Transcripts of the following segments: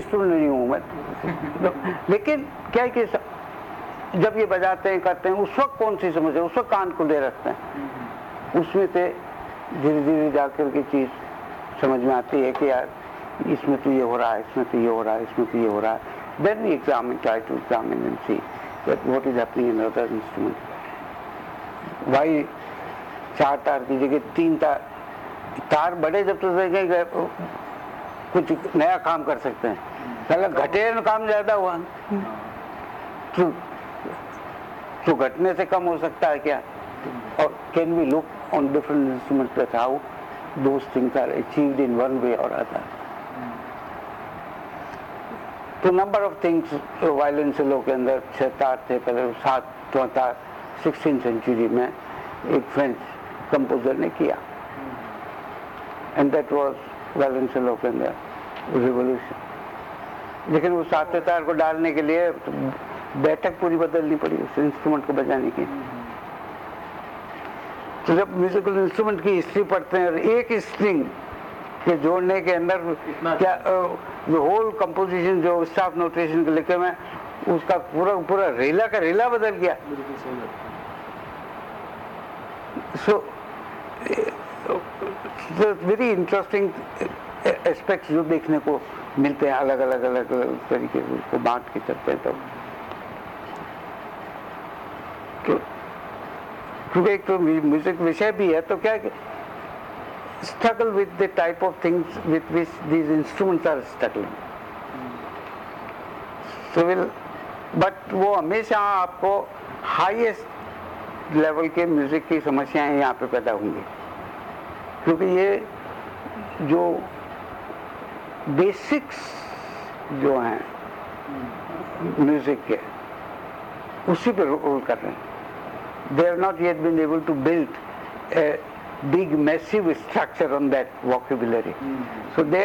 Student नहीं हूँ मैं। तो, लेकिन क्या है कि जब ये बजाते हैं करते हैं उस वक्त कौन सी समझ उस वक्त कान खुले रखते हैं। उसमें से धीरे धीरे जाकर के चीज़ समझ में आती है कि यार इसमें तो ये हो रहा है इसमें तो ये हो रहा है इसमें तो ये हो रहा है। Then we examine try to examine and see what is happening in other instrument भाई चार तार की जगह तीन तार तार बड़े जब तो देखेंगे कुछ नया काम कर सकते हैं। पहले घटे में काम ज़्यादा हुआ। तो तो घटने से कम हो सकता है क्या? और can we look on different instrument how those things are achieved in one way or other. तो number of things violin cello के अंदर छह तार थे, पहले सात तार सिक्सटीन सेंचुरी में एक फ्रेंच कंपोजर ने किया। And that was violin cello के अंदर रिवोल्यूशन लेकिन उस सातवें को डालने के लिए बैठक पूरी बदलनी पड़ी उस इंस्ट्रूमेंट को बजाने की। तो जब म्यूजिकल इंस्ट्रूमेंट की हिस्ट्री पढ़ते हैं और एक स्ट्रिंग के जोड़ने के अंदर क्या जो होल कंपोजिशन जो स्टाफ नोटेशन के लिखे में उसका पूरा पूरा रेला का रेला बदल गया। सो वेरी इंटरेस्टिंग एस्पेक्ट जो देखने को मिलते हैं अलग अलग अलग तरीके से, उसको बांट के चलते हैं तब। तो क्योंकि एक तो म्यूज़िक विषय भी है तो क्या struggle with the type of things with which these instruments are struggling so will but वो हमेशा आपको हाईएस्ट लेवल के म्यूज़िक की समस्याएँ यहाँ पे पैदा होंगी। क्योंकि ये जो बेसिक्स जो है म्यूज़िक के उसी पर रोल कर रहे हैं। They are not yet been able to build a big massive structure on that vocabulary so they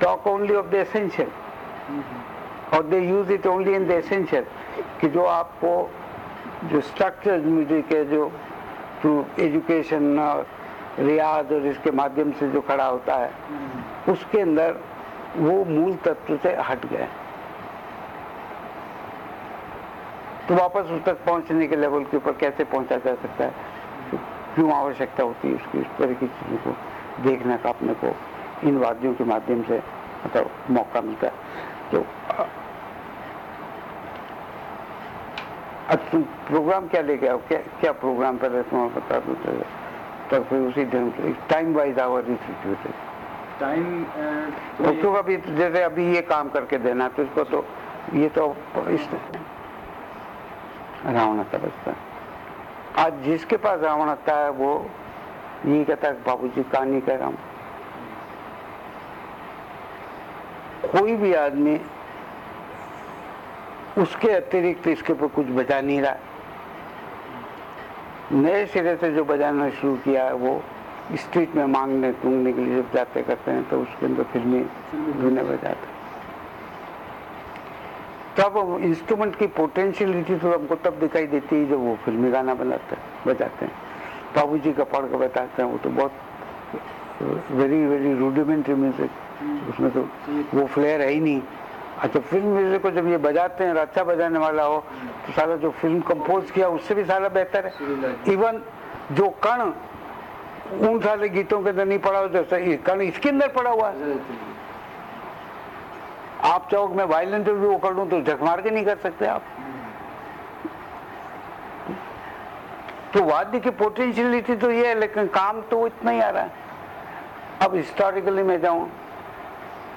talk only of the essential और they use it only in the essential कि जो आपको जो स्ट्रक्चर म्यूज़िक के जो through education और रियाज और इसके माध्यम से जो खड़ा होता है mm-hmm. उसके अंदर वो मूल तत्व से हट गए। तो वापस उस तक पहुँचने के लेवल के ऊपर कैसे पहुँचा जा सकता है? क्यों आवश्यकता होती है उसकी इस तरह की चीज़ों को देखने का अपने को इन वाद्यों के माध्यम से मतलब मौका मिलता है। तो तुम प्रोग्राम क्या लेके आओ? क्या क्या प्रोग्राम पर तुम्हें बता दो तो, तो फिर उसी ढंग से time wise our restituted time तो अभी जैसे अभी ये काम करके देना तो इसको तो ये तो इस रावणता बचता आज जिसके पास रावणता है वो ये कहता है बाबू जी कहानी कह रहा हूँ। कोई भी आदमी उसके अतिरिक्त इसके ऊपर कुछ बचा नहीं रहा। नए सिरे से जो बजाना शुरू किया है वो स्ट्रीट में मांगने टूंगने के लिए जब जाते करते हैं तो उसके अंदर फिल्मी धुने बजाते तब इंस्ट्रूमेंट की पोटेंशियलिटी तो हमको तब दिखाई देती है जब वो फिल्मी गाना बनाते हैं बजाते हैं। बाबू जी का पढ़ कर बताते हैं वो तो बहुत वेरी वेरी रूडिमेंट्री म्यूज़िक उसमें तो वो फ्लेयर है ही नहीं। अच्छा फ़िल्म म्यूज़िक को जब ये बजाते हैं अच्छा बजाने वाला हो तो सारा जो फ़िल्म कंपोज किया उससे भी सारा बेहतर है। इवन जो कण उन सारे गीतों के अंदर नहीं पड़ा हो जैसे कण इसके अंदर पड़ा हुआ है। आप चौक में वायलेंट भी वो कर लूँ तो झक मार के नहीं कर सकते आप। तो वाद्य की पोटेंशियलिटी तो ये है, लेकिन काम तो इतना ही आ रहा है। अब हिस्टोरिकली मैं जाऊँ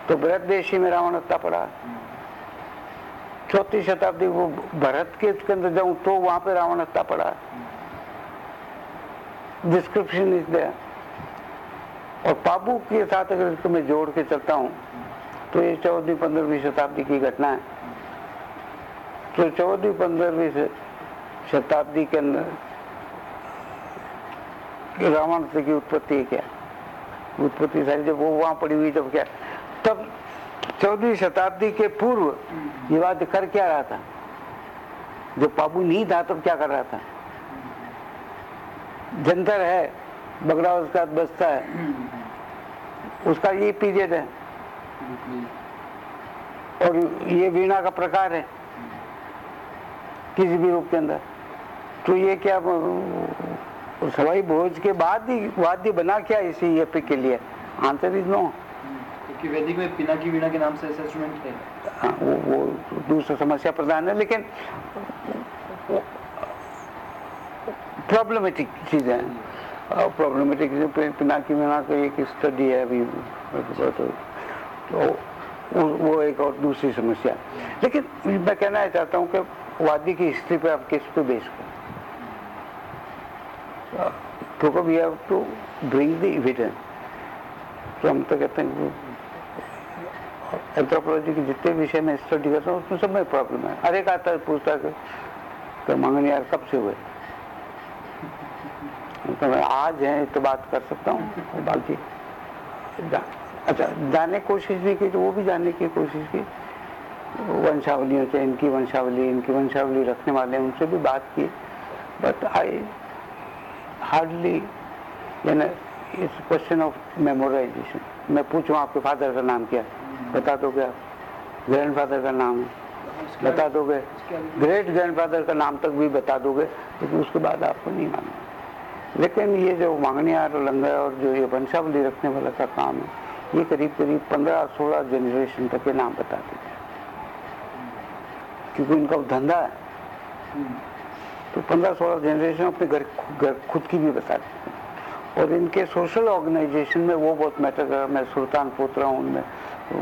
तो भरत देशी में रावणत्ता पड़ा चौथी शताब्दी वो भरत के अंदर जाऊँ तो वहाँ पे रावणत्ता पड़ा डिस्क्रिप्शन इज़ दिया और पाबू के साथ अगर इसको मैं जोड़ के चलता हूँ तो ये चौदहवीं, पंद्रहवीं शताब्दी की घटना है। तो चौदहवीं, पंद्रहवीं शताब्दी के अंदर रावण से की उत्पत्ति क्या? उत्पत्ति सारी जब वो वहाँ पड़ी हुई तब क्या? तब चौदहवीं शताब्दी के पूर्व ये बात कर क्या रहा था? जो पाबू नहीं था, तब क्या कर रहा था? जंतर है बगड़ा उसका बसता है। उसका ये पीरियड है। और ये वीणा का प्रकार है किसी भी रूप के अंदर। तो ये क्या सवाई भोज के बाद ही वाद्य बना क्या इसी एपिक के लिए? आंसर इज़ नो क्योंकि वैदिक में पिनाकी वीणा के नाम से इंस्ट्रूमेंट है। हाँ, वो, वो दूसरा समस्या प्रधान है लेकिन प्रॉब्लमेटिक चीज़ें हैं। प्रॉब्लमेटिक पिनाकी मीना का एक स्टडी है अभी तो, तो वो, एक और दूसरी समस्या। लेकिन मैं कहना चाहता हूँ कि वादी की हिस्ट्री पे आप किस पे बेस करें? क्योंकि we have to bring the evidence तो हम तो कहते हैं एंथ्रोपोलॉजी के जितने विषय में स्टडी करता हूँ उसमें सब में प्रॉब्लम है। हर एक आता है पूछता है कि- मंगन यार कब से हुए? तो मैं आज है तो बात कर सकता हूँ बाकी अच्छा जाने की कोशिश नहीं की तो वो भी जानने की कोशिश की। वंशावलियों से इनकी वंशावली इनकी वंशावली रखने वाले हैं उनसे भी बात की। बट आई हार्डली यानी इट्स क्वेश्चन ऑफ़ मेमोराइजेशन मैं पूछूँ आपके फादर का नाम क्या? बता दोगे आप? ग्रैंड फादर का नाम? है बता दोगे? ग्रेट ग्रैंड फादर का नाम तक भी बता दोगे लेकिन उसके बाद आपको नहीं मानना लेकिन ये जो मांगनियार लंगर और जो ये वंशावली रखने वाला का काम है, ये करीब करीब पंद्रह सोलह जनरेशन तक के नाम बताते थे क्योंकि इनका धंधा है। तो पंद्रह सोलह जनरेशन अपने घर घर खुद की भी बताते थे और इनके सोशल ऑर्गेनाइजेशन में वो बहुत मैटर कर मैं सुल्तान पोत रहा हूँ वो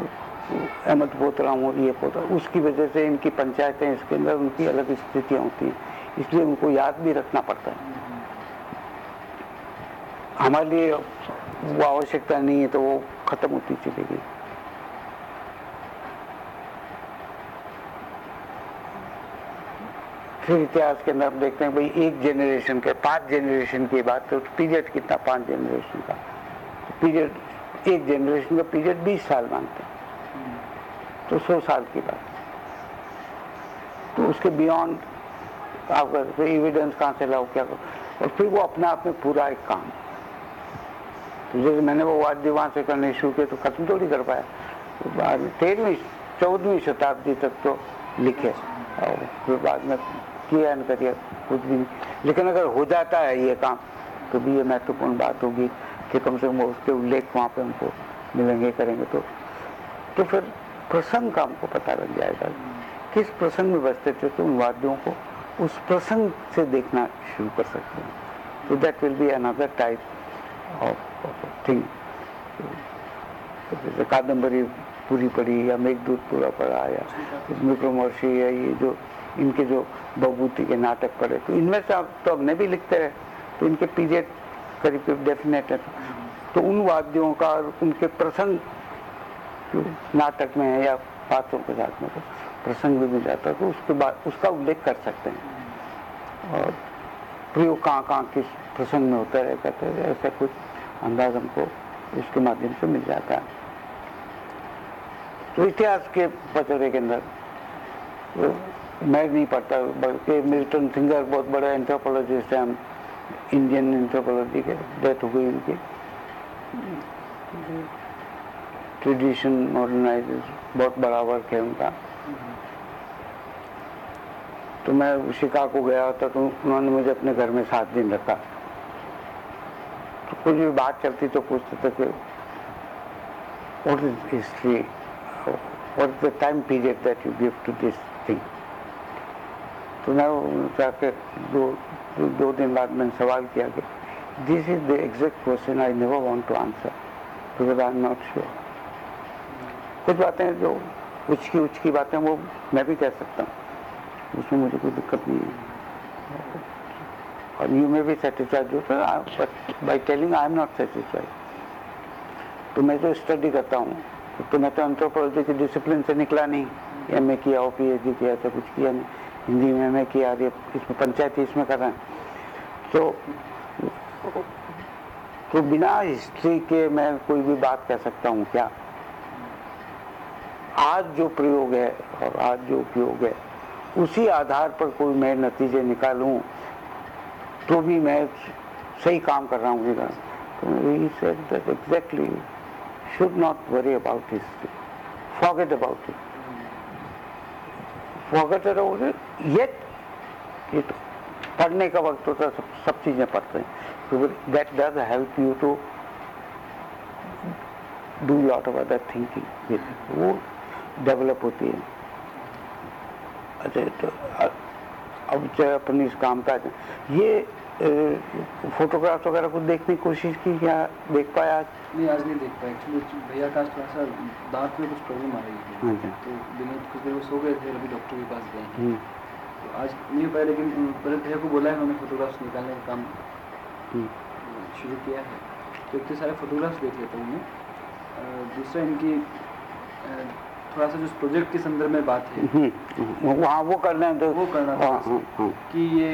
अहमद पोत रहा हूँ ये पोत रहा उसकी वजह से इनकी पंचायतें इसके अंदर उनकी अलग स्थितियाँ होती हैं। इसलिए उनको याद भी रखना पड़ता है। हमारे लिए वो आवश्यकता नहीं है तो वो खत्म होती चली गई। फिर इतिहास के अंदर हम देखते हैं, भाई, एक जनरेशन के, पाँच जनरेशन की बात तो पीरियड कितना? पाँच जनरेशन का। पीरियड एक जनरेशन का पीरियड बीस साल मानते हैं। तो सौ साल की बात। तो उसके बियॉन्ड आपका एविडेंस कहाँ से लाओ, क्या करो? और फिर वो अपने आप में पूरा एक काम। तो जैसे मैंने वो वाद्य वहाँ से करने शुरू किए तो खत्म थोड़ी कर पाया। तेरहवीं, चौदहवीं शताब्दी तक तो लिखे और फिर बाद में किया न करिए कुछ भी। नहीं लेकिन अगर हो जाता है ये काम तो भी ये महत्वपूर्ण बात होगी कि कम से कम उसके उल्लेख वहाँ पे हमको मिलेंगे, करेंगे तो। तो फिर प्रसंग का हमको पता लग जाएगा किस प्रसंग में बसते थे तो उन वाद्यों को उस प्रसंग से देखना शुरू कर सकते हैं। तो that will be another type of thing जैसे कादम्बरी पूरी पड़ी, या मेघदूत पूरा पड़ा, या विक्रमर्षि या ये जो, इनके जो बबूती के नाटक पढ़े तो इनमें से आप तो हमने भी लिखते रहे तो इनके पीरियड करीब करीब डेफिनेट है। तो उन वाद्यों का और उनके प्रसंग नाटक में है या पात्रों के साथ में तो प्रसंग भी मिल जाता है तो उसके बाद उसका उल्लेख कर सकते हैं। और प्रयोग कहाँ कहाँ किस प्रसंग में होता रहता है, ऐसा कुछ अंदाज हमको इसके माध्यम से मिल जाता है। तो इतिहास के पचौरे के अंदर तो मैं नहीं पढ़ता, बल्कि मिल्टन सिंगर बहुत बड़े एंथ्रोपोलॉजिस्ट हैं हम इंडियन एंथ्रोपोलॉजी के, डेथ हो गई उनकी। ट्रेडिशन मॉडर्नाइज बहुत बड़ा वर्क है उनका। तो मैं शिकागो गया था तो उन्होंने मुझे अपने घर में सात दिन रखा। कुछ भी बात चलती तो पूछते थे कि what is history what is the time period that you give to this thing? तो मैं जाके दो दो, दो दिन बाद मैंने सवाल किया कि this is the exact question I never want to answer because I am not sure कुछ बातें जो उचकी उचकी बातें वो मैं भी कह सकता हूँ। उसमें मुझे कोई दिक्कत नहीं है। और you may be satisfied but by telling I am not satisfied तो मैं जो स्टडी करता हूँ तो मैं तो एंथ्रोपोलॉजी की डिसिप्लिन से निकला नहीं। एम ए किया हो पी एच डी किया, ऐसा कुछ किया नहीं। हिंदी में एम ए किया इसमें पंचायती इसमें कर रहे हैं। तो तो बिना हिस्ट्री के मैं कोई भी बात कह सकता हूँ क्या? आज जो प्रयोग है और आज जो उपयोग है, उसी आधार पर कोई मैं नतीजे निकालूं तो भी मैं सही काम कर रहा हूँ तो he said that exactly should not worry about history forget about पढ़ने का वक्त होता है, सब सब चीज़ें पढ़ते हैं। That does help you to do lot of other thinking वो डेवलप होती है। अच्छा तो अब जो अपन इस काम का ये फोटोग्राफ वगैरह को देखने की कोशिश की क्या देख पाया आज? नहीं आज नहीं देख पाया। एक्चुअली भैया का थोड़ा सा दांत में कुछ प्रॉब्लम आ रही थी। अच्छा तो दिन कुछ देर वो सो गए थे अभी डॉक्टर के पास गए हम्म, तो आज नहीं हो पाया लेकिन पहले भैया को बोला है उन्होंने फोटोग्राफ्स निकालने का काम हम्म, शुरू किया है। तो इतने सारे फोटोग्राफ्स देख लेता हूँ मैं दूसरा इनकी थोड़ा सा जो प्रोजेक्ट के संदर्भ में बात है। हम्म, वहाँ वो करना है तो वो करना था। हाँ हाँ हाँ। कि ये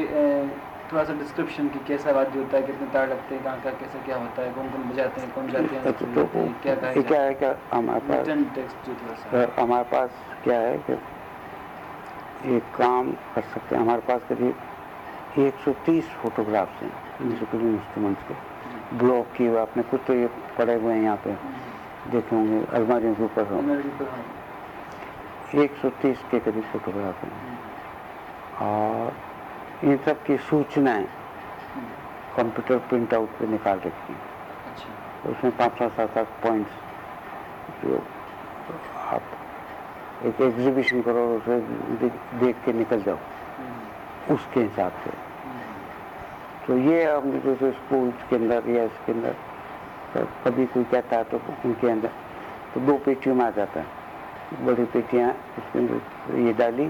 थोड़ा सा डिस्क्रिप्शन की कैसा वाद्य होता है कितने तार लगते हैं कहाँ का कैसा क्या होता है कौन कौन बजाते हैं कौन जाते हैं अच्छा, तो वो क्या ये क्या है क्या हमारे पास टेक्स्ट जो थोड़ा सा हमारे पास क्या है कि ये काम कर सकते हैं। हमारे पास करीब 130 फोटोग्राफ्स हैं म्यूजिकल इंस्ट्रूमेंट्स के। ब्लॉक किए हुए आपने कुछ तो ये पड़े हुए हैं यहाँ पे। देखे होंगे अलमारियों के ऊपर हो। ऊपर हाँ। 130 के करीब फोटोग्राफ हैं। हम्म, और इन सब की सूचनाएँ कंप्यूटर प्रिंट आउट पे निकाल रखी हैं। अच्छा। उसमें पाँच सात सात आठ पॉइंट्स जो आप एक एग्जीबिशन करो उसे देख के निकल जाओ। हम्म, उसके हिसाब से। हम्म, तो ये हम जैसे स्कूल के अंदर या इसके अंदर तो कभी कोई कहता है तो उनके अंदर तो दो पेटियों में आ जाता है। बड़ी पेटियाँ उसके अंदर ये डाली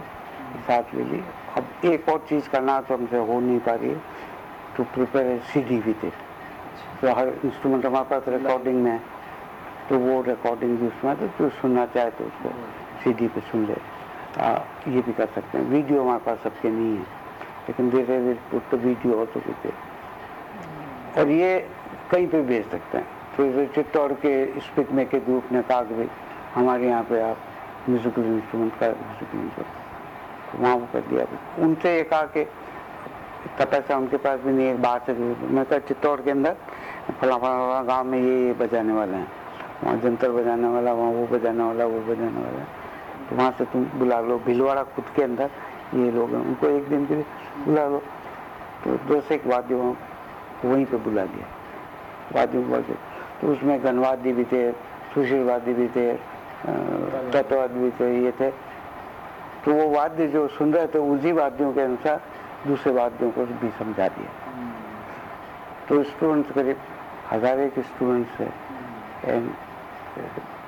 साथ ले ली अब एक और चीज़ करना तो हमसे हो नहीं पा रही to prepare C D with it तो हर इंस्ट्रूमेंट हमारे पास रिकॉर्डिंग में है। तो वो रिकॉर्डिंग भी उसमें तो जो सुनना चाहे तो उसको सी डी पे सुन ले। आ, ये भी कर सकते हैं। वीडियो हमारे पास सबके नहीं है। लेकिन धीरे धीरे तो वीडियो हो तो कुछ और ये कहीं पे भेज सकते हैं। तो चित्तौड़ के स्पिक में के ग्रुप ने कहा कि भाई हमारे यहाँ पे आप म्यूजिकल इंस्ट्रूमेंट का म्यूजिकल इंस्ट्रूमेंट वहाँ वो कर दिया। उनसे ये कहा कि, इतना पैसा उनके पास भी नहीं है बाहर से मैं कहा, चित्तौड़ के अंदर फला फला गाँव में ये बजाने वाले हैं। वहाँ जंतर बजाने वाला, वहाँ वो बजाने वाला, वो बजाने वाला। तो वहाँ से तुम बुला लो, भिलवाड़ा खुद के अंदर ये लोग हैं, उनको एक दिन के लिए बुला लो। तो दस एक वाद्य वहाँ पे बुला दिया वाद्य वाद्य तो उसमें गणवाद्य भी थे सुशीलवादी भी थे तत्ववादी भी थे, ये थे। तो वो वाद्य जो सुन रहे थे, उसी वाद्यों के अनुसार दूसरे वाद्यों को भी समझा दिया। तो स्टूडेंट्स करीब हज़ार एक स्टूडेंट्स है। And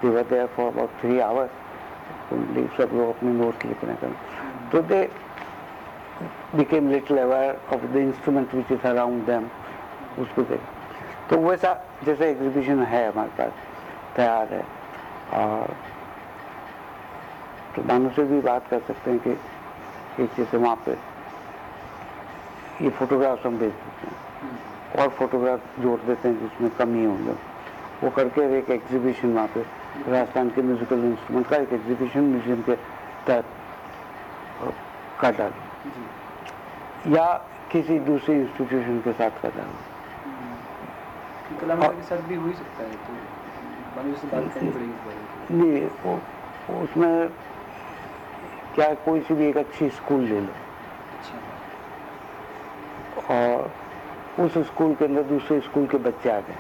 there for about three सब लोग अपने नोट्स लिखने का। तो दे became little aware of the instrument which is around them उसको देख। तो वैसा जैसे एग्जीबिशन है हमारे पास, तैयार है। और तो मानो से भी बात कर सकते हैं कि एक जैसे वहाँ पे ये फोटोग्राफ्स हम भेज देते हैं। और फोटोग्राफ जोड़ देते हैं जिसमें कमी होंगे। वो करके एक एग्जीबिशन वहाँ पे राजस्थान के म्यूजिकल इंस्ट्रूमेंट का एक एग्जीबिशन म्यूज़ियम के तहत कर डाल। या किसी दूसरे इंस्टीट्यूशन के साथ कर डाल। हम्म। के साथ भी हो ही सकता है तो नहीं वो उसमें क्या कोई सी भी एक अच्छी स्कूल ले लो। और उस स्कूल के अंदर दूसरे स्कूल के बच्चे आ गए।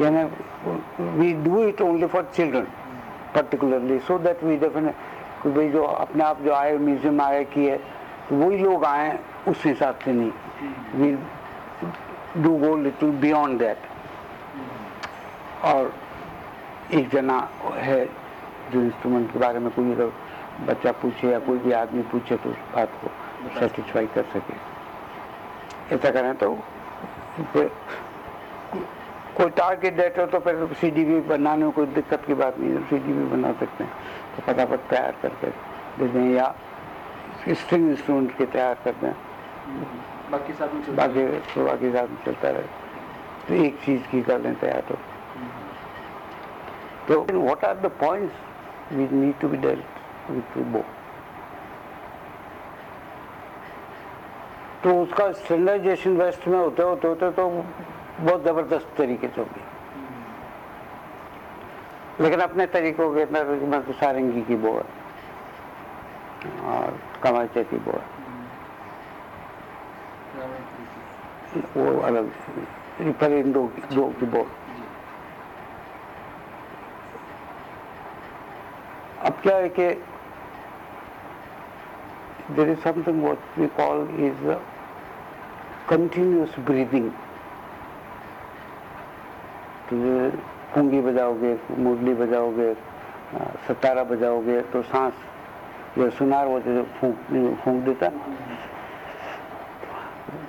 यानी we do it only for children particularly so that we definite भाई जो अपने आप जो आए म्यूज़ियम आए, किए तो वही लोग आए उस हिसाब से नहीं। We do go little beyond that और एक जना है जो इंस्ट्रूमेंट के बारे में कोई अगर बच्चा पूछे या कोई भी आदमी पूछे तो उस बात को सेटिस्फाई कर सके। ऐसा करें तो कोई टारगेट डेट हो तो फिर सी डी भी बनाने में कोई दिक्कत की बात नहीं है सी डी भी बना सकते हैं तो फटाफट तैयार करके दे दें या स्ट्रिंग इंस्ट्रूमेंट के तैयार कर दें। बाकी साथ। बाकी तो बाकी साथ में चलता रहे। तो एक चीज़ की कर लें तैयार तो। हम्म, तो what are the points which need to be dealt with the bow तो उसका स्टैंडर्डाइजेशन वेस्ट में होते होते होते तो बहुत ज़बरदस्त तरीके से होगी लेकिन अपने तरीकों के अंदर मैं तो सारंगी की बो है और कमाचा की बो रावण वो अलग पर इन दो की बो जी क्या है कि there is something what we call is continuous breathing कुंगी बजाओगे, मुरली बजाओगे सतारा बजाओगे तो सांस या सुनार जो फूंक फूंक देता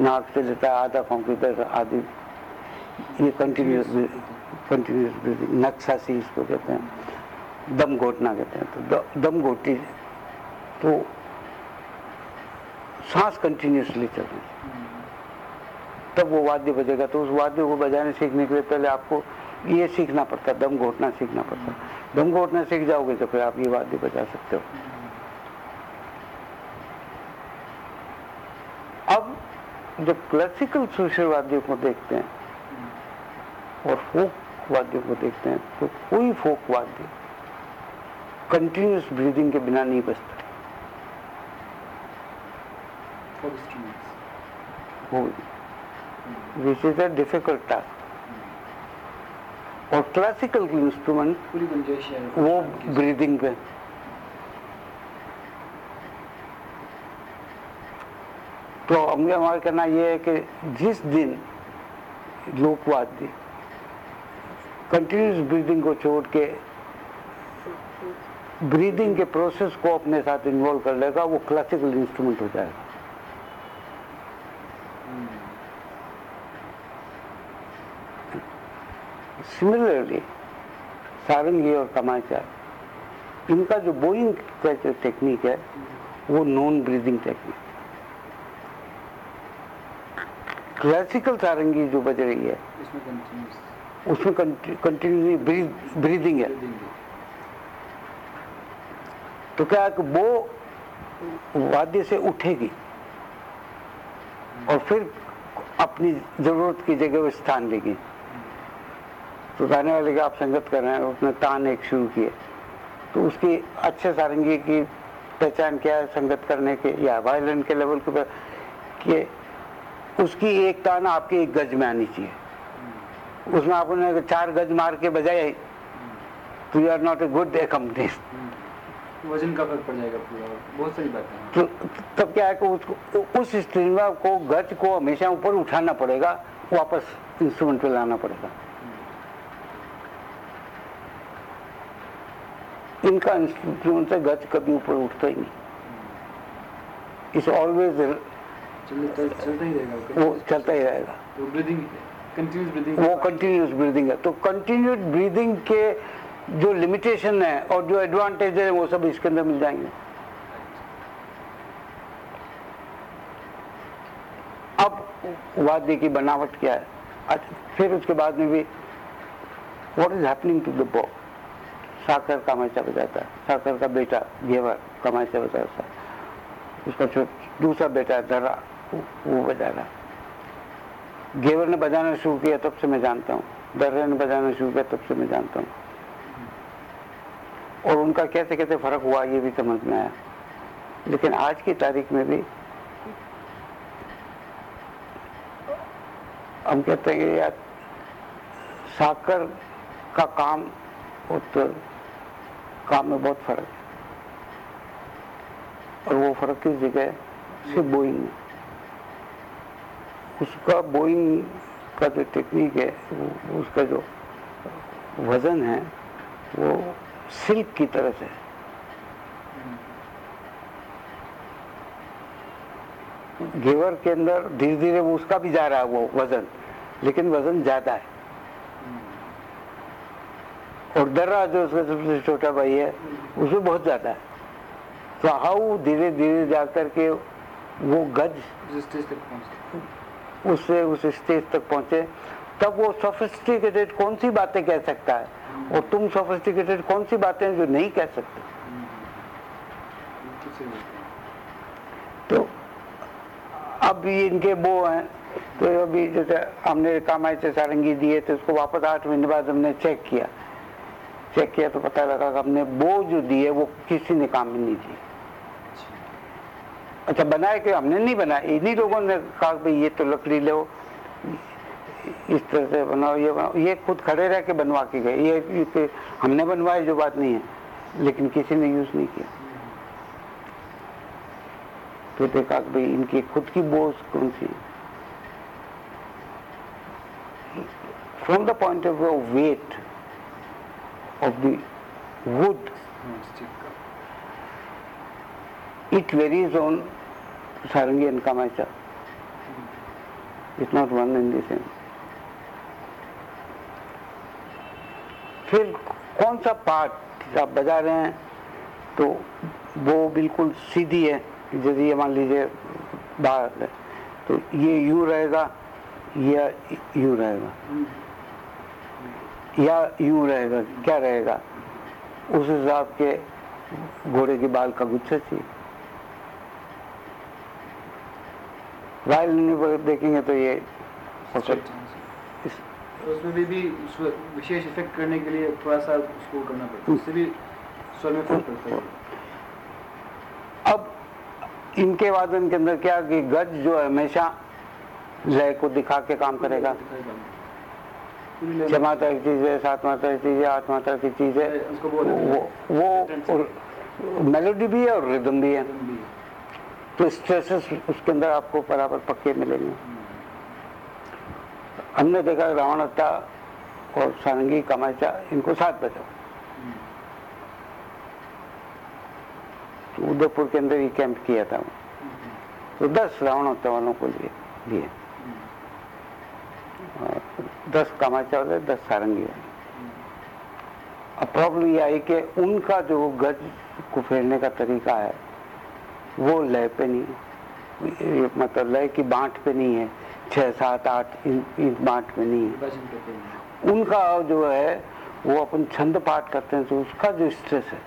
नाक से लेता आधा फूंक देता आधी ये कंटिन्यूस कंटिन्यूस ब्रीदिंग नक्सासी इसको कहते हैं। दम घोटना कहते हैं तो दम घोटी तो सांस कंटिन्यूसली चल रही तब वो वाद्य बजेगा तो उस वाद्य को बजाने सीखने के लिए पहले आपको ये सीखना पड़ता है, दम घोटना सीखना पड़ता है। दम घोटना सीख जाओगे तो फिर आप ये वाद्य बजा सकते हो। अब जब क्लासिकल सुशील वाद्यों को देखते हैं, और फोक वाद्यों को देखते हैं तो कोई फोक वाद्य कंटिन्यूस ब्रीदिंग के बिना नहीं बचता। Which is a difficult task और क्लासिकल इंस्ट्रूमेंट वो ब्रीदिंग पे। तो हमें हमारा कहना ये है कि जिस दिन लोकवाद्य कंटिन्यूस ब्रीदिंग को छोड़ के ब्रीदिंग के प्रोसेस को अपने साथ इन्वॉल्व कर लेगा वो क्लासिकल इंस्ट्रूमेंट हो जाएगा। सिमिलरली सारंगी और कमाचा इनका जो बोइंग का जो टेक्निक है वो नॉन ब्रीदिंग टेक्निक क्लासिकल सारंगी जो बज रही है उसमें कंटिन्यूसली ब्रीदिंग है। तो क्या कि वो वाद्य से उठेगी और फिर अपनी ज़रूरत की जगह वो स्थान लेगी। तो गाने वाले का आप संगत कर रहे हैं, उसने तान एक शुरू किए। तो उसकी अच्छे सारंगी की पहचान क्या है संगत करने के? या वायलिन के लेवल के कि उसकी एक तान आपके एक गज में आनी चाहिए। उसमें आपने चार गज मार के बजाय तो you are not a good accompanist वज़न का फ़र्क पड़ जाएगा पूरा। बहुत सारी बातें हैं। तो तब क्या है कि उसको उस स्ट्रिंगा को गज को हमेशा ऊपर उठाना पड़ेगा वापस इंस्ट्रूमेंट पे लाना पड़ेगा। इनका इंस्ट्रूमेंट से गज कभी ऊपर उठता ही नहीं। इट्स ऑलवेज चलता चलता ही रहेगा वो चलता ही रहेगा। तो ब्रीदिंग कंटिन्यूस ब्रीदिंग वो कंटिन्यूस ब्रीदिंग है। तो कंटिन्यूस ब्रीदिंग के जो लिमिटेशन है और जो एडवांटेज है वो सब इसके अंदर मिल जाएँगे। अब वाद्य की बनावट क्या है? अच्छा, फिर उसके बाद में भी what is happening to the bow साकर कामाचा बजाता है। साकर का बेटा घेवर का कामाचा बजाता है। उसका दूसरा बेटा वो- वो बजा रहा है। घेवर ने बजाना शुरू किया तब से मैं जानता हूँ। दर्रे ने बजाना शुरू किया तब से मैं जानता हूँ। और उनका कैसे कैसे फ़र्क हुआ, ये भी समझ में आया। लेकिन आज की तारीख में भी हम कहते हैं कि यार, साकर का काम और तो काम में बहुत फ़र्क है। और वो फ़र्क किस जगह सिर्फ़ बोइंग उसका बोइंग का जो टेक्निक है उसका जो वज़न है, वो सिल्क की तरह से। घेवर के अंदर धीरे धीरे वो उसका भी जा रहा है वो वज़न लेकिन वज़न ज़्यादा है। और दर्रा जो उसका सबसे छोटा भाई है उसमें बहुत ज़्यादा है। तो हाउ धीरे धीरे जाकर के वो गज उससे उस स्टेज तक पहुँचे। तब वो सोफिस्टिकेटेड कौन सी बातें कह सकता है? और तुम सोफिस्टिकेटेड कौन सी बातें जो नहीं कह सकते। तो अब इनके वो हैं। तो अभी जैसे हमने कामाई से सारंगी दिए तो उसको वापस आठ महीने बाद हमने चेक किया। चेक किया तो पता लगा कि हमने वो जो दिए, वो किसी ने काम में नहीं दी अच्छा बनाए कि हमने नहीं बनाया इन्हीं लोगों ने कहा भाई ये तो लकड़ी लो इस तरह से बनाओ ये बनाओ। ये खुद खड़े रह के बनवा के गए। ये, हमने बनवाए जो बात नहीं है। लेकिन किसी ने यूज़ नहीं किया। तो देखा कि भाई इनकी खुद की बोझ कौन सी from the point of view weight of the wood it varies on Sarangi and Kamacha. It's not one and the same. फिर कौन सा पार्ट आप बजा रहे हैं तो वो बिल्कुल सीधी है यदि ये मान लीजिए बाहर है तो ये यू रहेगा, या यू रहेगा? या यू रहेगा, क्या रहेगा? उस हिसाब के घोड़े के बाल का गुच्छा चाहिए। वायलिन पर देखेंगे तो ये स्ट्रेट इस- तो उसमें भी भी विशेष इफ़ेक्ट करने के लिए थोड़ा सा उसको करना पड़ता है। उससे भी स्वर में फ़र्क पड़ता है। अब इनके वादन के अंदर क्या कि गज जो है हमेशा लय को दिखा के काम करेगा? छह मात्रा की चीज़ है सात मात्रा की चीज़ है आठ मात्रा की चीज़ है। वो वो मेलोडी भी है और रिदम भी है। तो स्ट्रेसेस उसके अंदर आपको बराबर पक्के मिलेंगे। हमने देखा रावण और सारंगी कमाचा इनको साथ बजाओ तो उदयपुर के अंदर ही कैंप किया था तो दस रावण वालों को लिए दिए दस कामाचा वाले, दस सारंगी वाले। अब प्रॉब्लम ये आई कि उनका जो गज को फेरने का तरीका है, वो लय पे नहीं मतलब लय की बांट पे नहीं है। छः सात आठ इन बांट पे नहीं है। उनका जो है वो अपन छंद पाठ करते हैं तो उसका जो स्ट्रेस है।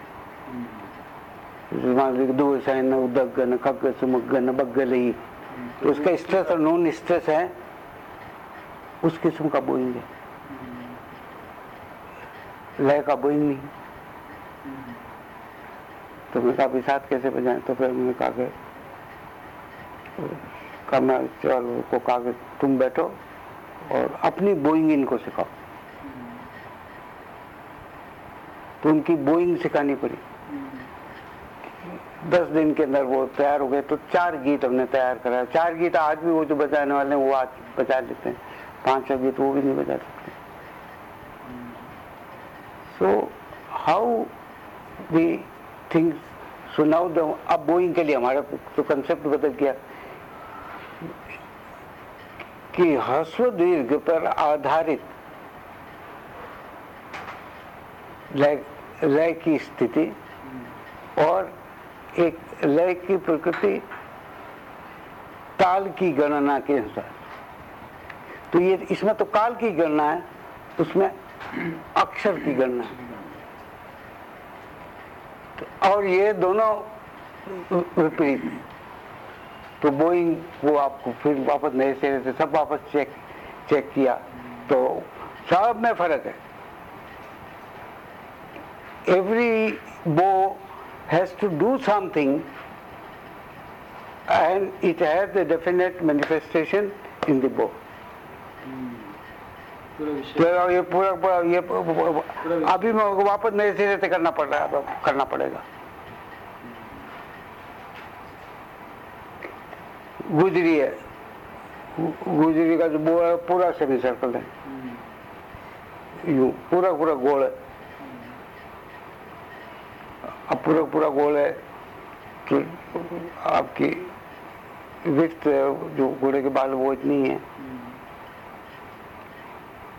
मान लीजिए दो सैन उदगन खग सुमगन बग्गलई तो उसका स्ट्रेस और नॉन स्ट्रेस है उस किस्म का बोइंग है। लय का बोइंग नहीं। तो मैं कहा साथ कैसे बजाएँ? तो फिर मैंने कहा कि कहा मैं को कहा कि तुम बैठो और अपनी बोइंग इनको सिखाओ। तो उनकी बोइंग सिखानी पड़ी। दस दिन के अंदर वो तैयार हो गए तो चार गीत हमने तैयार कराया चार गीत आज भी वो जो बजाने वाले हैं, वो आज बजा लेते हैं। पांचवा गीत वो भी नहीं बजा सकते। So how the things so now अब बोइंग के लिए हमारा तो कंसेप्ट बदल गया। कि ह्रस्व दीर्घ पर आधारित लय लय की स्थिति और एक लय की प्रकृति ताल की गणना के अनुसार तो ये, इसमें तो काल की गणना है, उसमें अक्षर की गणना है तो और ये दोनों विपरीत हैं। तो बोइंग वो आपको फिर वापस नए सिरे से सब वापस चेक चेक किया। तो सब में फ़र्क है। Every bow has to do something and it has a definite manifestation in the bow. पूरा ये पूरा पूरा ये अभी मैं वापस नए सिरे से करना पड़ रहा है करना पड़ेगा। गुजरी है। गुजरी का जो बो है पूरा सेमी सर्कल है। यूँ पूरा पूरा गोल है। अब पूरा पूरा गोल है तो आपकी विथ जो घोड़े के बाल वो इतनी है।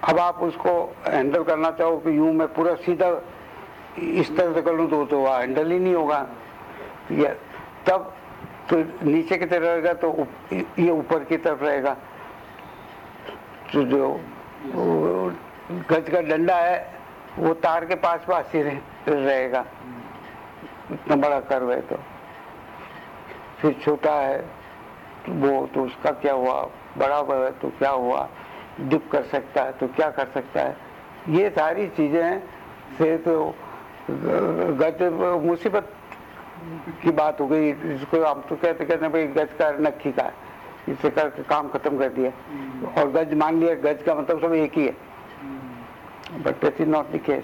अब आप उसको हैंडल करना चाहो कि यूँ मैं पूरा सीधा इस तरह से कर लूँ तो तो वह हैंडल ही नहीं होगा। या तब तो नीचे की तरफ़ रहेगा तो ये ऊपर की तरफ़ रहेगा। तो जो गज का डंडा है, वो तार के पास पास ही रहेगा। इतना बड़ा कर्व है तो। फिर छोटा है तो वो तो उसका क्या हुआ? बड़ा है तो क्या हुआ? दुख कर सकता है तो क्या कर सकता है? ये सारी चीज़ें से तो गत मुसीबत की बात हो गई इसको हम तो कहते कहते भाई गज का नक्की का है। इससे करके काम खत्म कर दिया। और गज मान लिया गज का मतलब सब एक ही है। But that is not the case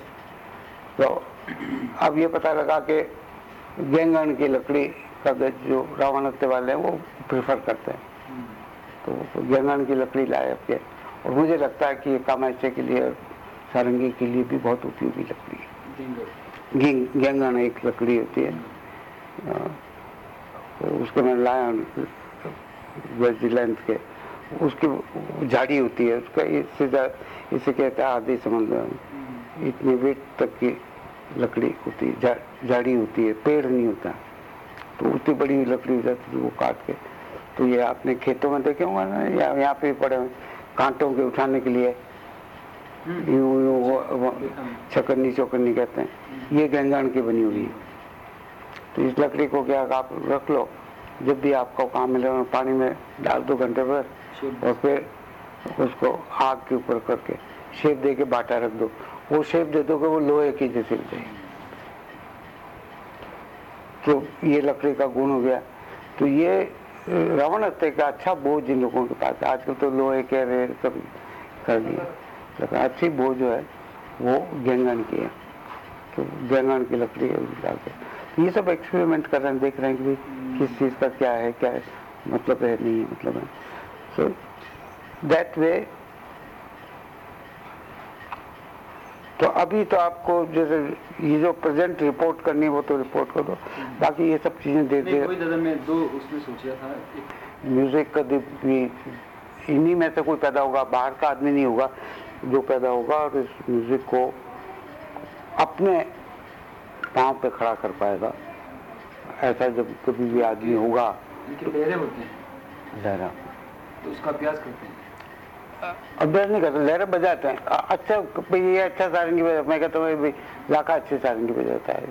तो अब ये पता लगा कि गेंगण की लकड़ी का गज जो रावण रावणत्य वाले हैं वो प्रेफर करते हैं। तो गेंगण की लकड़ी लाए आपके और मुझे लगता है कि ये कामाचे के लिए सारंगी के लिए भी बहुत उपयोगी लकड़ी है। गेंग- गेंगण एक लकड़ी होती है। तो उसको मैं लाया लेंथ के। उसकी झाड़ी होती है उसका इससे इसे कहते हैं आधी समंदर इतनी वेट तक की लकड़ी होती है झा- झाड़ी होती है पेड़ नहीं होता। तो उतनी बड़ी लकड़ी हो जाती है वो काट के तो ये आपने खेतों में देखे होंगे ना या यहाँ पे पड़े हुए कांटों के उठाने के लिए। यूँ यूँ वो- छकन्नी चौकन्नी कहते हैं। ये गंगाण की बनी हुई है। तो इस लकड़ी को क्या आप रख लो? जब भी आपको काम मिले पानी में डाल दो घंटे भर और फिर उसको आग के ऊपर करके शेप दे के बाटा रख दो। वो शेप दे दोगे वो लोहे की जैसे हो जाएगी। तो ये लकड़ी का गुण हो गया। तो ये रावण हत्या का अच्छा बोझ जिन लोगों के पास। आजकल तो लोहे के रे सब कर दिए। लेकिन अच्छी बोझ जो है वो गेंगन की है। तो गेंगन की लकड़ी है उस डाल के तो ये सब एक्सपेरिमेंट कर रहे हैं देख रहे हैं कि किस चीज़ का क्या है क्या है। मतलब है नहीं मतलब है। सो दैट वे तो अभी तो आपको जैसे ये जो प्रेजेंट रिपोर्ट करनी है वो तो रिपोर्ट कर दो। बाकी ये सब चीज़ें देख दे दो म्यूज़िक का भी इन्हीं में से कोई पैदा होगा बाहर का आदमी नहीं होगा जो पैदा होगा और इस म्यूज़िक को अपने पाँव पे खड़ा कर पाएगा। ऐसा जब कभी भी आदमी होगा इनके लहरे होते हैं। लहरा। तो उसका अभ्यास करते हैं। अभ्यास नहीं करते लहरा बजाते हैं। अच्छा ये अच्छा सारंगी बजा मैं कहता हूँ भाई लाका अच्छी सारंगी बजाता है।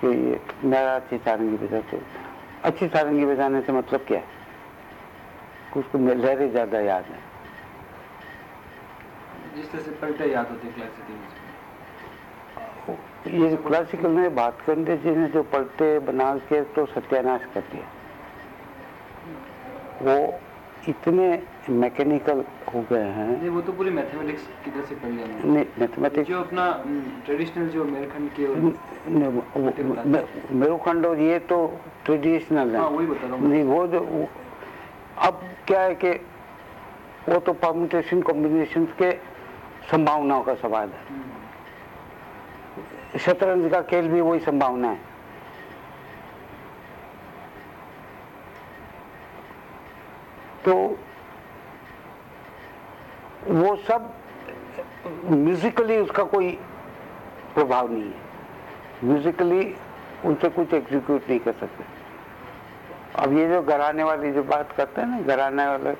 कि ये मेरा अच्छी सारंगी बजाते अच्छी सारंगी बजाने से मतलब क्या है? कि उसको लहरें ज़्यादा याद है। जिस तरह से पलटे याद होते क्लासिकल ये जो क्लासिकल में बात करते जी ने जो पलटे बना के तो सत्यानाश कर दिया वो इतने मैकेनिकल हो गए हैं। नहीं वो तो पूरी मैथमेटिक्स की तरह से पढ़ लिया मैंने। मैथमेटिक्स जो अपना ट्रेडिशनल जो मेरखंड के और मेरुखंड और ये तो ट्रेडिशनल है। हाँ वही बता रहा हूँ नहीं वो जो अब क्या है कि वो तो परम्यूटेशन कॉम्बिनेशन के संभावनाओं का सवाल है। हम्म, शतरंज का खेल भी वही संभावना है। तो वो सब म्यूजिकली उसका कोई प्रभाव नहीं है। म्यूजिकली उनसे कुछ एग्जीक्यूट नहीं कर सकते। अब ये जो घराने वाली जो बात करते हैं ना, घराने वाले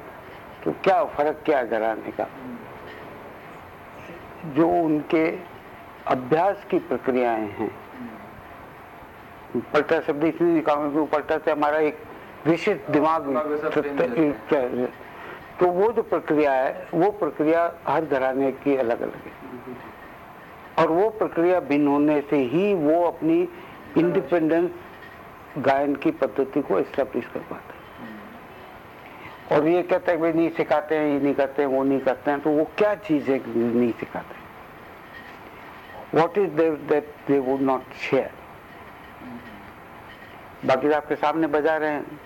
तो क्या फ़र्क क्या है घराने का? जो उनके अभ्यास की प्रक्रियाएँ हैं। पलटा शब्द इसलिए निकालने क्योंकि पलटा से हमारा एक विशिष्ट दिमाग हो तो वो जो प्रक्रिया है वो प्रक्रिया हर घराने की अलग अलग है। और वो प्रक्रिया भिन्न होने से ही वो अपनी इंडिपेंडेंस गायन की पद्धति को एस्टेब्लिश कर पाते हैं। और ये कहते हैं भाई नहीं सिखाते हैं ये नहीं करते हैं वो नहीं करते हैं तो वो क्या चीज़ है नहीं सिखाते what is that they would not share बाकी तो आपके सामने बजा रहे हैं।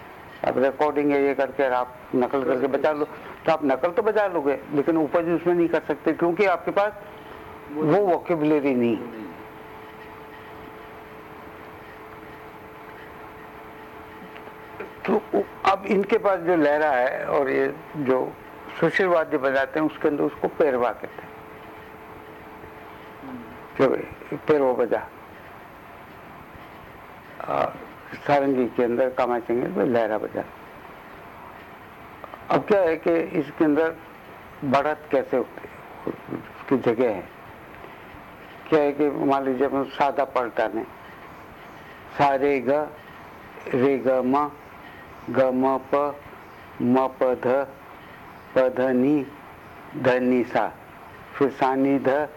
अब रिकॉर्डिंग है ये करके आप नकल करके बजा लो। तो आप नकल तो बजा लोगे लेकिन उपज उसमें नहीं कर सकते क्योंकि आपके पास वो वोकेबुलरी नहीं। तो अब इनके पास जो लहरा है और ये जो सुशील वाद्य बजाते हैं उसके अंदर उसको पैरवा कहते हैं। कि पेरवा बजा। सारंगी के अंदर कामाचेंगे तो लहरा बजा। अब क्या है कि इसके अंदर बढ़त कैसे उसकी जगह है। क्या है कि मान लीजिए अपन सादा पलटा ने सा रे ग रे ग म ग म प म प ध प ध नि ध नि सा। फिर सा नि ध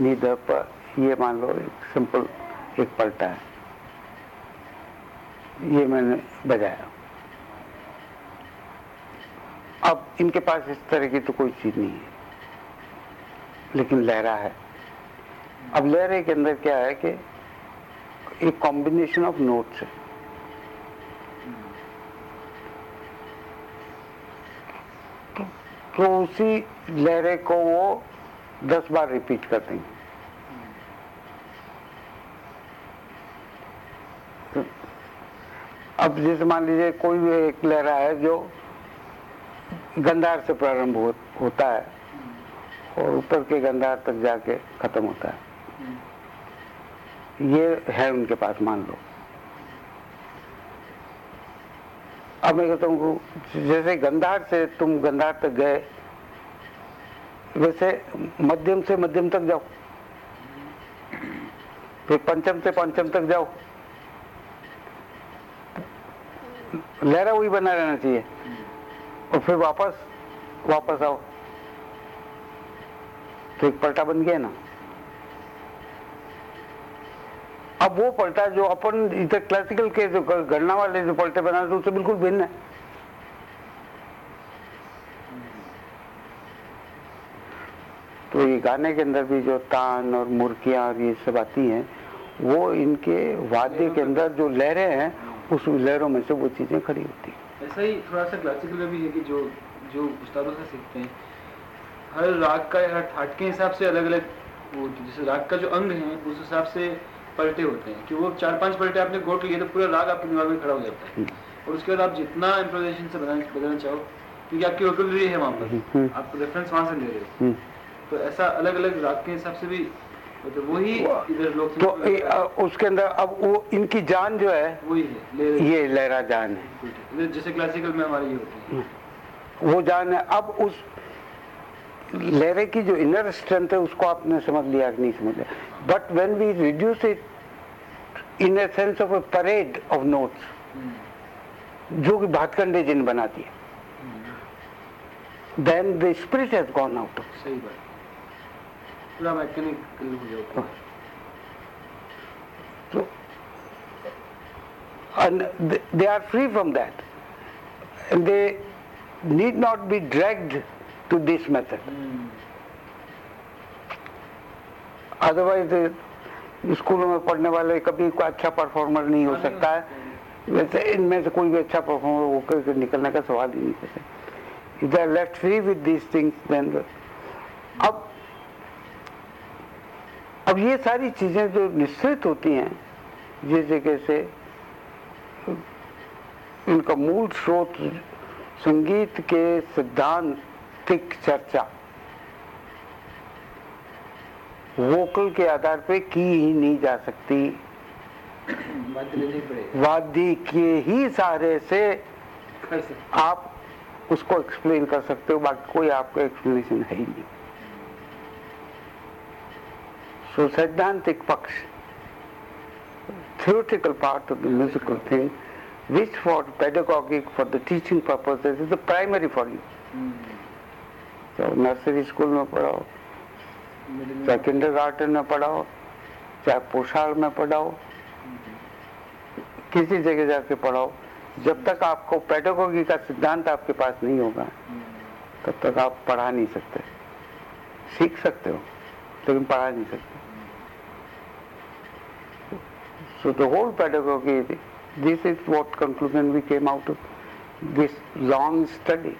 नि ध प। ये मान लो एक सिंपल एक पलटा है। ये मैंने बजाया। अब इनके पास इस तरह की तो कोई चीज़ नहीं है लेकिन लहरा है। अब लहरे के अंदर क्या है कि एक कॉम्बिनेशन ऑफ़ नोट्स है। तो, तो उसी लहरे को वो दस बार रिपीट कर देंगे तो अब जैसे मान लीजिए कोई भी एक लहरा है जो गंधार से प्रारंभ हो, होता है और ऊपर के गंधार तक जाके खत्म होता है। ये है उनके पास मान लो। अब मैं कहता हूँ जैसे गंधार से तुम गंधार तक गए वैसे मध्यम से मध्यम तक जाओ फिर पंचम से पंचम तक जाओ लहरा वही बना रहना चाहिए। और फिर वापस वापस आओ। तो एक पलटा बन गया ना। अब वो पलटा जो अपन इधर क्लासिकल के जो गणना वाले जो पलटे बना रहे उससे बिल्कुल भिन्न है। तो ये गाने के अंदर भी जो तान और मुर्कियाँ और ये सब आती हैं, वो इनके वाद्य के अंदर जो लहरें हैं उस लहरों में से वो चीज़ें खड़ी होती हैं। ऐसा ही थोड़ा सा क्लासिकल में भी है कि जो जो उस्तादों से सीखते हैं हर राग का हर ठाट के हिसाब से अलग अलग वो जैसे राग का जो अंग है उस हिसाब से पलटे होते हैं। कि वो चार पाँच पलटे आपने गोट लिए तो पूरा राग आपके दिमाग में खड़ा हो जाता है। और उसके बाद आप जितना इम्प्रोवाइजेशन से बदलना बदलना चाहो क्योंकि आपकी वोकलरी है वहाँ पर। आप रेफरेंस वहाँ से ले रहे हो। तो ऐसा अलग अलग राग के हिसाब से भी मतलब वही इधर लोग तो उसके अंदर अब वो इनकी जान जो है वही है ये लहरा जान है। जैसे क्लासिकल में हमारी होती है। वो जान है। अब उस लहरे की जो इनर स्ट्रेंथ है उसको आपने समझ लिया कि नहीं समझ लिया। But when we reduce it in a sense of a parade of notes हम्म, जो कि भातखंडे जिन बनाती है then the spirit has gone out सही बात। पूरा हो So, and th- they are free from that. And they need not be dragged to this method. हम्म, अदरवाइज़ स्कूलों में पढ़ने वाले कभी कोई अच्छा परफॉर्मर नहीं हो सकता है। वैसे इनमें से कोई भी अच्छा परफॉर्मर होकर निकलने का सवाल ही नहीं करते इधर left free with these things then अब अब ये सारी चीज़ें जो निश्चित होती हैं जिस जगह से, उनका मूल स्रोत संगीत के सिद्धांतिक चर्चा, वोकल के आधार पे की ही नहीं जा सकती। वाद्य के ही सहारे से आप उसको एक्सप्लेन कर सकते हो, बाकी कोई आपका एक्सप्लेनेशन है ही नहीं। सो सैद्धांतिक पक्ष theoretical part of the musical thing which for pedagogic for the teaching purposes is the primary for you. तो नर्सरी स्कूल में पढ़ाओ चाहे किंडर गार्डन में पढ़ाओ चाहे पोशाल में पढ़ाओ किसी जगह जाके पढ़ाओ जब तक आपको पेडागोगी का सिद्धांत आपके पास नहीं होगा हम्म, तब तक आप पढ़ा नहीं सकते। सीख सकते हो लेकिन पढ़ा नहीं सकते। So the whole pedagogy, this is what conclusion we came out of this long study.